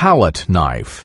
palette knife.